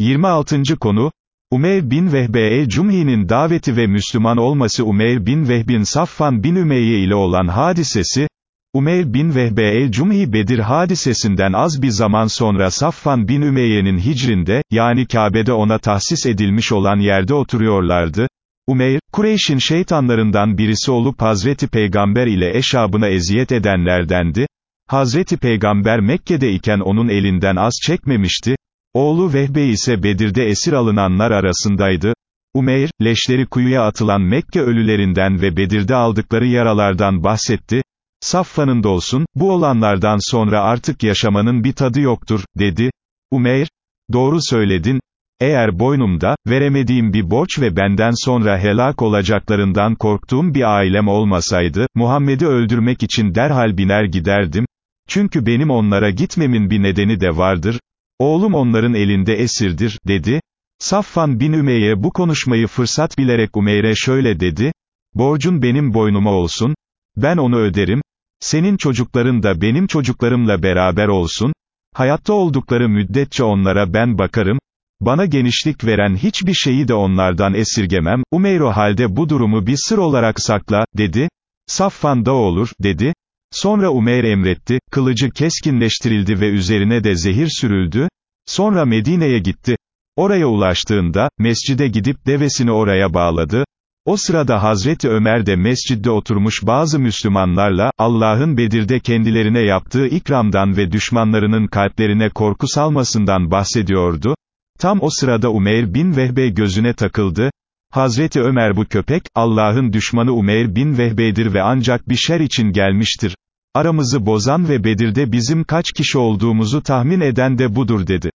26. konu, Umeyr bin Vehbe Cumhi'nin daveti ve Müslüman olması Umeyr bin Vehbin Saffan bin Ümeyye ile olan hadisesi, Umeyr bin Vehbe Cumhi Bedir hadisesinden az bir zaman sonra Saffan bin Ümeyye'nin hicrində, yani Kabe'de ona tahsis edilmiş olan yerde oturuyorlardı. Umeyr, Kureyş'in şeytanlarından birisi olup Hazreti Peygamber ile eşabına eziyet edenlerdendi. Hazreti Peygamber Mekke'de iken onun elinden az çekmemişti, Oğlu Vehbe ise Bedir'de esir alınanlar arasındaydı. Umeyr, leşleri kuyuya atılan Mekke ölülerinden ve Bedir'de aldıkları yaralardan bahsetti. Saffan'ın dolsun, bu olanlardan sonra artık yaşamanın bir tadı yoktur, dedi. Umeyr, doğru söyledin, eğer boynumda, veremediğim bir borç ve benden sonra helak olacaklarından korktuğum bir ailem olmasaydı, Muhammed'i öldürmek için derhal biner giderdim, çünkü benim onlara gitmemin bir nedeni de vardır, Oğlum onların elinde esirdir, dedi. Saffan bin Ümeyye bu konuşmayı fırsat bilerek Umeyr'e şöyle dedi, borcun benim boynuma olsun, ben onu öderim, senin çocukların da benim çocuklarımla beraber olsun, hayatta oldukları müddetçe onlara ben bakarım, bana genişlik veren hiçbir şeyi de onlardan esirgemem, Umeyr halde bu durumu bir sır olarak sakla, dedi, Saffan da olur, dedi, Sonra Umeyr emretti, kılıcı keskinleştirildi ve üzerine de zehir sürüldü, sonra Medine'ye gitti. Oraya ulaştığında, mescide gidip devesini oraya bağladı. O sırada Hazreti Ömer de mescidde oturmuş bazı Müslümanlarla, Allah'ın Bedir'de kendilerine yaptığı ikramdan ve düşmanlarının kalplerine korku salmasından bahsediyordu. Tam o sırada Umeyr bin Vehbe gözüne takıldı, Hazreti Ömer bu köpek, Allah'ın düşmanı Umeyr bin Vehbe'dir ve ancak bir şer için gelmiştir. Aramızı bozan ve Bedir'de bizim kaç kişi olduğumuzu tahmin eden de budur dedi.